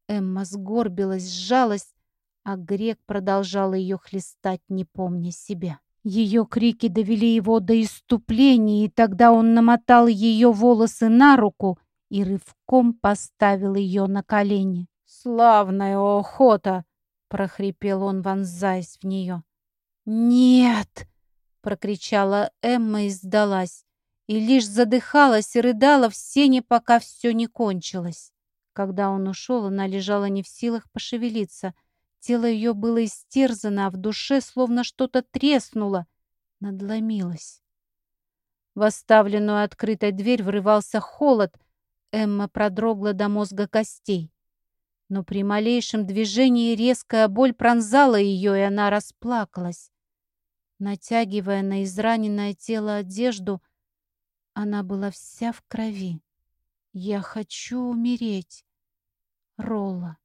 Эмма сгорбилась, сжалась, а грек продолжал ее хлестать, не помня себя. Ее крики довели его до иступления, и тогда он намотал ее волосы на руку и рывком поставил ее на колени. «Славная охота!» — прохрипел он, вонзаясь в нее. «Нет!» — прокричала Эмма и сдалась. и лишь задыхалась и рыдала в сене, пока все не кончилось. Когда он ушел, она лежала не в силах пошевелиться. Тело ее было истерзано, а в душе словно что-то треснуло, надломилось. В оставленную открытой дверь врывался холод. Эмма продрогла до мозга костей. Но при малейшем движении резкая боль пронзала ее, и она расплакалась. Натягивая на израненное тело одежду, она была вся в крови. «Я хочу умереть. Ролла,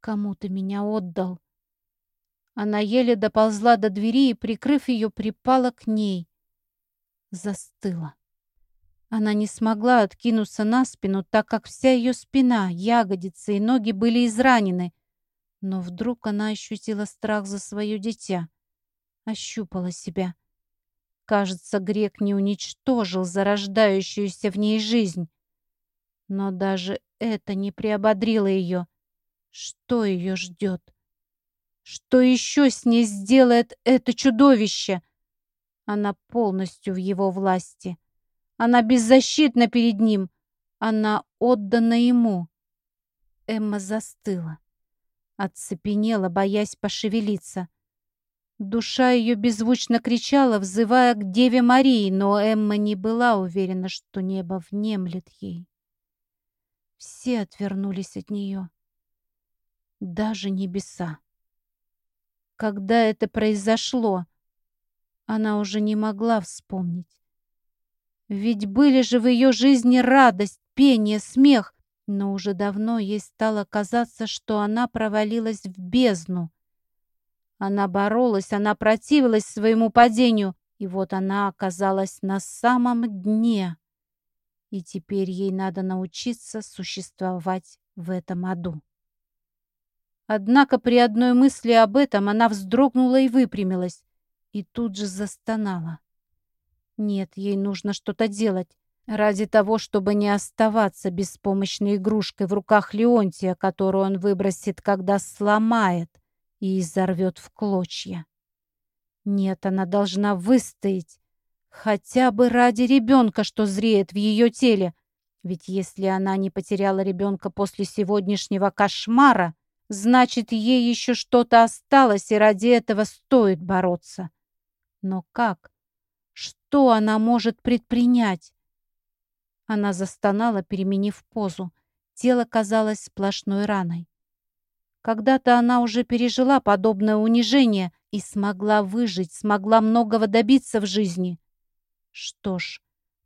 кому ты меня отдал?» Она еле доползла до двери и, прикрыв ее, припала к ней. Застыла. Она не смогла откинуться на спину, так как вся ее спина, ягодицы и ноги были изранены. Но вдруг она ощутила страх за свое дитя. Ощупала себя. Кажется, грек не уничтожил зарождающуюся в ней жизнь. Но даже это не приободрило ее. Что ее ждет? Что еще с ней сделает это чудовище? Она полностью в его власти. Она беззащитна перед ним. Она отдана ему. Эмма застыла. Оцепенела, боясь пошевелиться. Душа ее беззвучно кричала, взывая к Деве Марии, но Эмма не была уверена, что небо внемлет ей. Все отвернулись от нее. Даже небеса. Когда это произошло, она уже не могла вспомнить. Ведь были же в ее жизни радость, пение, смех, но уже давно ей стало казаться, что она провалилась в бездну — она боролась, она противилась своему падению, и вот она оказалась на самом дне. И теперь ей надо научиться существовать в этом аду. Однако при одной мысли об этом она вздрогнула и выпрямилась, и тут же застонала. Нет, ей нужно что-то делать. Ради того, чтобы не оставаться беспомощной игрушкой в руках Леонтия, которую он выбросит, когда сломает — и изорвет в клочья. Нет, она должна выстоять, хотя бы ради ребенка, что зреет в ее теле. Ведь если она не потеряла ребенка после сегодняшнего кошмара, значит, ей еще что-то осталось, и ради этого стоит бороться. Но как? Что она может предпринять? Она застонала, переменив позу. Тело казалось сплошной раной. Когда-то она уже пережила подобное унижение и смогла выжить, смогла многого добиться в жизни. Что ж,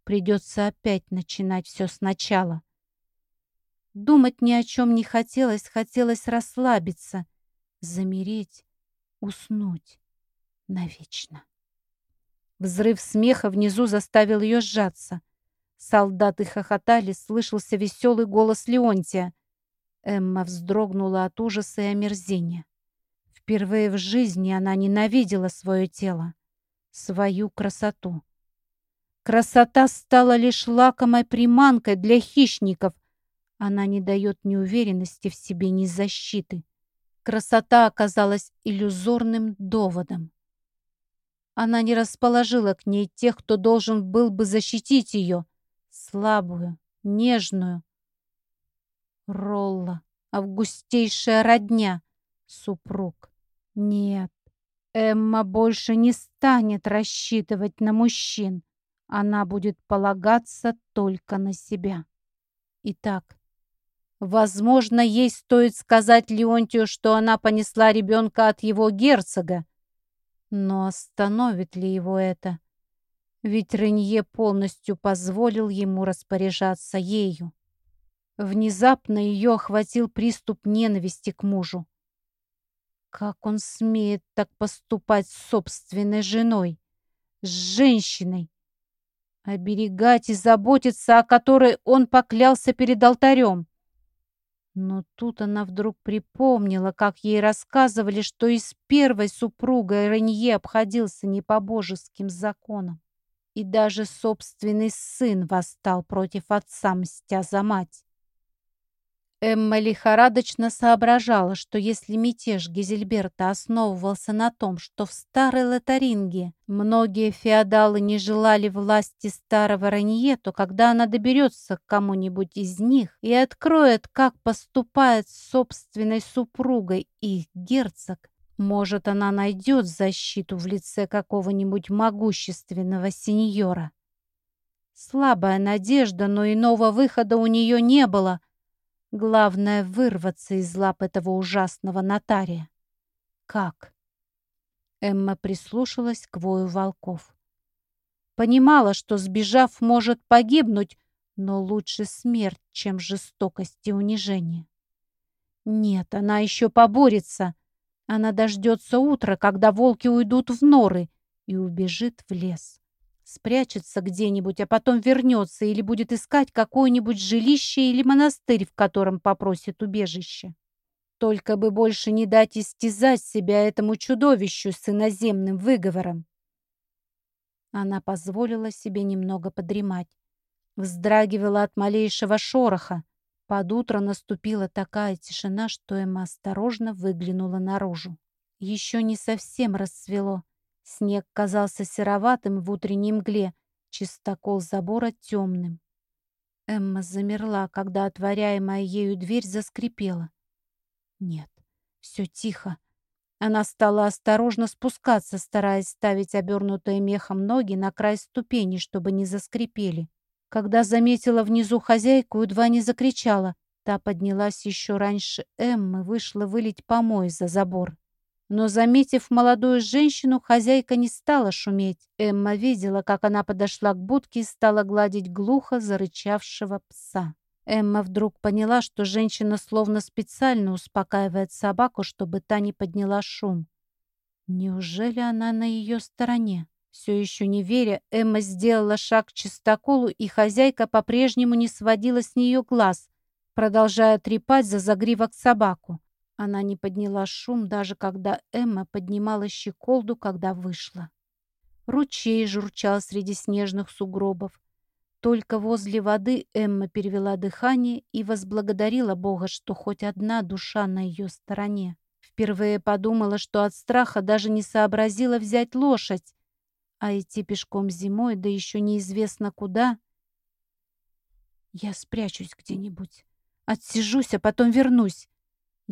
придется опять начинать все сначала. Думать ни о чем не хотелось, хотелось расслабиться, замереть, уснуть навечно. Взрыв смеха внизу заставил ее сжаться. Солдаты хохотали, слышался веселый голос Леонтия. Эмма вздрогнула от ужаса и омерзения. Впервые в жизни она ненавидела свое тело, свою красоту. Красота стала лишь лакомой приманкой для хищников. Она не дает ни уверенности в себе, ни защиты. Красота оказалась иллюзорным доводом. Она не расположила к ней тех, кто должен был бы защитить ее, слабую, нежную, Ролла, августейшая родня, супруг. Нет, Эмма больше не станет рассчитывать на мужчин. Она будет полагаться только на себя. Итак, возможно, ей стоит сказать Леонтию, что она понесла ребенка от его герцога. Но остановит ли его это? Ведь Ренье полностью позволил ему распоряжаться ею. Внезапно ее охватил приступ ненависти к мужу. Как он смеет так поступать с собственной женой, с женщиной, оберегать и заботиться, о которой он поклялся перед алтарем? Но тут она вдруг припомнила, как ей рассказывали, что и с первой супругой Ренье обходился не по божеским законам. И даже собственный сын восстал против отца, мстя за мать. Эмма лихорадочно соображала, что если мятеж Гизельберта основывался на том, что в старой Лотаринге многие феодалы не желали власти старого Ранье, то когда она доберется к кому-нибудь из них и откроет, как поступает с собственной супругой их герцог, может, она найдет защиту в лице какого-нибудь могущественного сеньора. Слабая надежда, но иного выхода у нее не было — Главное — вырваться из лап этого ужасного нотария. Как? Эмма прислушалась к вою волков. Понимала, что, сбежав, может погибнуть, но лучше смерть, чем жестокость и унижение. Нет, она еще поборется. Она дождется утра, когда волки уйдут в норы, и убежит в лес спрячется где-нибудь, а потом вернется или будет искать какое-нибудь жилище или монастырь, в котором попросит убежище. Только бы больше не дать истязать себя этому чудовищу с иноземным выговором. Она позволила себе немного подремать. Вздрагивала от малейшего шороха. Под утро наступила такая тишина, что Эмма осторожно выглянула наружу. Еще не совсем расцвело. Снег казался сероватым в утренней мгле, чистокол забора темным. Эмма замерла, когда отворяемая ею дверь заскрипела. Нет, все тихо. Она стала осторожно спускаться, стараясь ставить обернутые мехом ноги на край ступени, чтобы не заскрипели. Когда заметила внизу хозяйку, едва не закричала. Та поднялась еще раньше Эммы, вышла вылить помой за забор. Но, заметив молодую женщину, хозяйка не стала шуметь. Эмма видела, как она подошла к будке и стала гладить глухо зарычавшего пса. Эмма вдруг поняла, что женщина словно специально успокаивает собаку, чтобы та не подняла шум. Неужели она на ее стороне? Все еще не веря, Эмма сделала шаг к чистоколу, и хозяйка по-прежнему не сводила с нее глаз, продолжая трепать за загривок собаку. Она не подняла шум, даже когда Эмма поднимала щеколду, когда вышла. Ручей журчал среди снежных сугробов. Только возле воды Эмма перевела дыхание и возблагодарила Бога, что хоть одна душа на ее стороне. Впервые подумала, что от страха даже не сообразила взять лошадь, а идти пешком зимой, да еще неизвестно куда. Я спрячусь где-нибудь, отсижусь, а потом вернусь.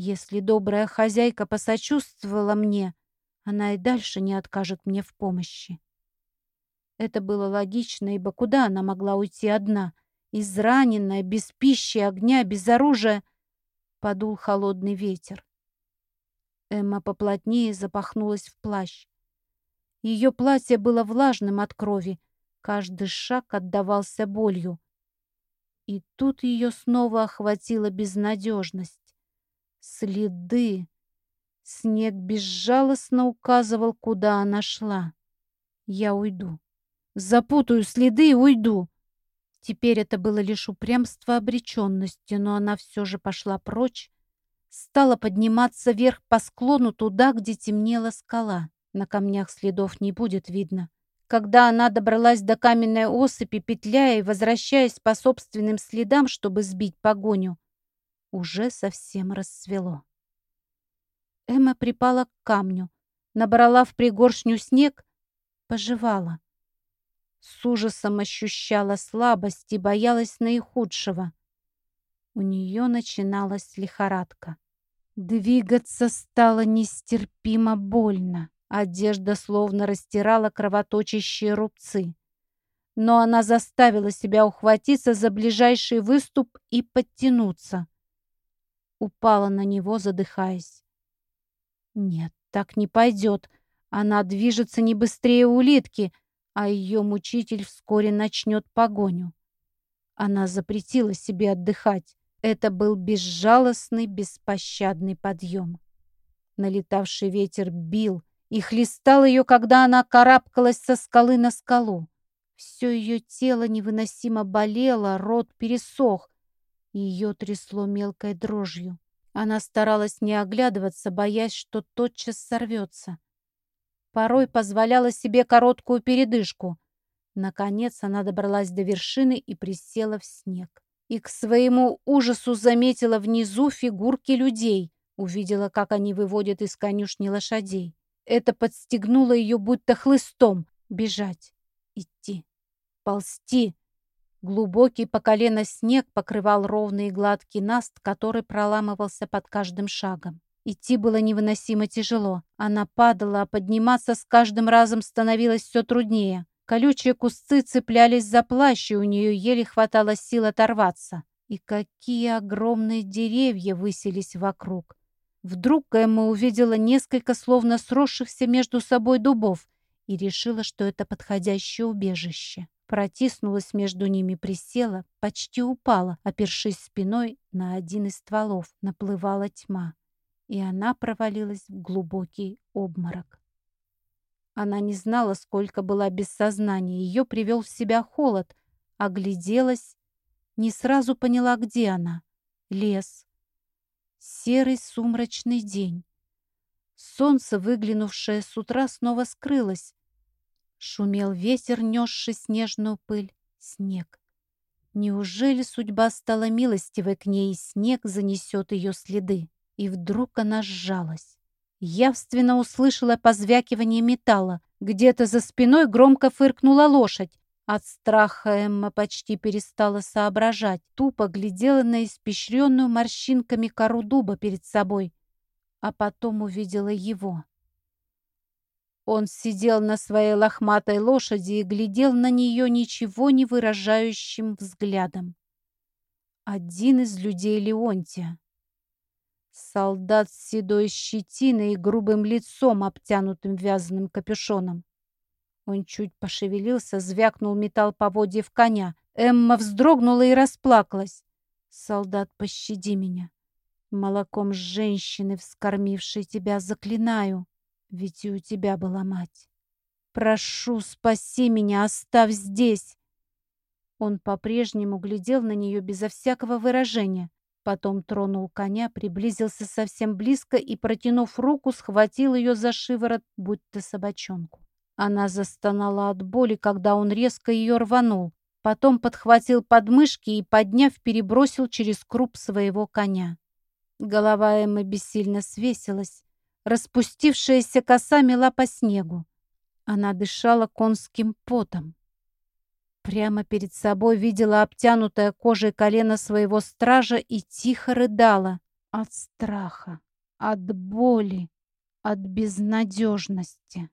Если добрая хозяйка посочувствовала мне, она и дальше не откажет мне в помощи. Это было логично, ибо куда она могла уйти одна? Израненная, без пищи, огня, без оружия. Подул холодный ветер. Эмма поплотнее запахнулась в плащ. Ее платье было влажным от крови. Каждый шаг отдавался болью. И тут ее снова охватила безнадежность. Следы. Снег безжалостно указывал, куда она шла. Я уйду. Запутаю следы и уйду. Теперь это было лишь упрямство обреченности, но она все же пошла прочь, стала подниматься вверх по склону туда, где темнела скала. На камнях следов не будет видно. Когда она добралась до каменной осыпи, петляя и возвращаясь по собственным следам, чтобы сбить погоню, уже совсем рассвело. Эмма припала к камню, набрала в пригоршню снег, пожевала. С ужасом ощущала слабость и боялась наихудшего. У нее начиналась лихорадка. Двигаться стало нестерпимо больно. Одежда словно растирала кровоточащие рубцы. Но она заставила себя ухватиться за ближайший выступ и подтянуться упала на него, задыхаясь. Нет, так не пойдет. Она движется не быстрее улитки, а ее мучитель вскоре начнет погоню. Она запретила себе отдыхать. Это был безжалостный, беспощадный подъем. Налетавший ветер бил и хлестал ее, когда она карабкалась со скалы на скалу. Все ее тело невыносимо болело, рот пересох, ее трясло мелкой дрожью. Она старалась не оглядываться, боясь, что тотчас сорвется. Порой позволяла себе короткую передышку. Наконец она добралась до вершины и присела в снег. и к своему ужасу заметила внизу фигурки людей, увидела, как они выводят из конюшни лошадей. Это подстегнуло ее будто хлыстом бежать, идти, ползти. Глубокий по колено снег покрывал ровный и гладкий наст, который проламывался под каждым шагом. Идти было невыносимо тяжело. Она падала, а подниматься с каждым разом становилось все труднее. Колючие кусты цеплялись за плащ, и у нее еле хватало сил оторваться. И какие огромные деревья высились вокруг. Вдруг Эмма увидела несколько словно сросшихся между собой дубов и решила, что это подходящее убежище. Протиснулась между ними, присела, почти упала, опершись спиной на один из стволов. Наплывала тьма, и она провалилась в глубокий обморок. Она не знала, сколько была без сознания. Ее привел в себя холод. Огляделась, не сразу поняла, где она. Лес. Серый сумрачный день. Солнце, выглянувшее с утра, снова скрылось. Шумел ветер, несший снежную пыль, снег. Неужели судьба стала милостивой к ней, и снег занесет ее следы? И вдруг она сжалась. Явственно услышала позвякивание металла. Где-то за спиной громко фыркнула лошадь. От страха Эмма почти перестала соображать. Тупо глядела на испещренную морщинками кору дуба перед собой. А потом увидела его. Он сидел на своей лохматой лошади и глядел на нее ничего не выражающим взглядом. Один из людей Леонтия. Солдат с седой щетиной и грубым лицом, обтянутым вязаным капюшоном. Он чуть пошевелился, звякнул металл поводья в коня. Эмма вздрогнула и расплакалась. «Солдат, пощади меня. Молоком женщины, вскормившей тебя, заклинаю. Ведь и у тебя была мать. Прошу, спаси меня, оставь здесь. Он по-прежнему глядел на нее безо всякого выражения. Потом тронул коня, приблизился совсем близко и, протянув руку, схватил ее за шиворот, будто собачонку. Она застонала от боли, когда он резко ее рванул. Потом подхватил подмышки и, подняв, перебросил через круп своего коня. Голова Эммы бессильно свесилась. Распустившаяся коса мела по снегу. Она дышала конским потом. Прямо перед собой видела обтянутое кожей колено своего стража и тихо рыдала от страха, от боли, от безнадежности.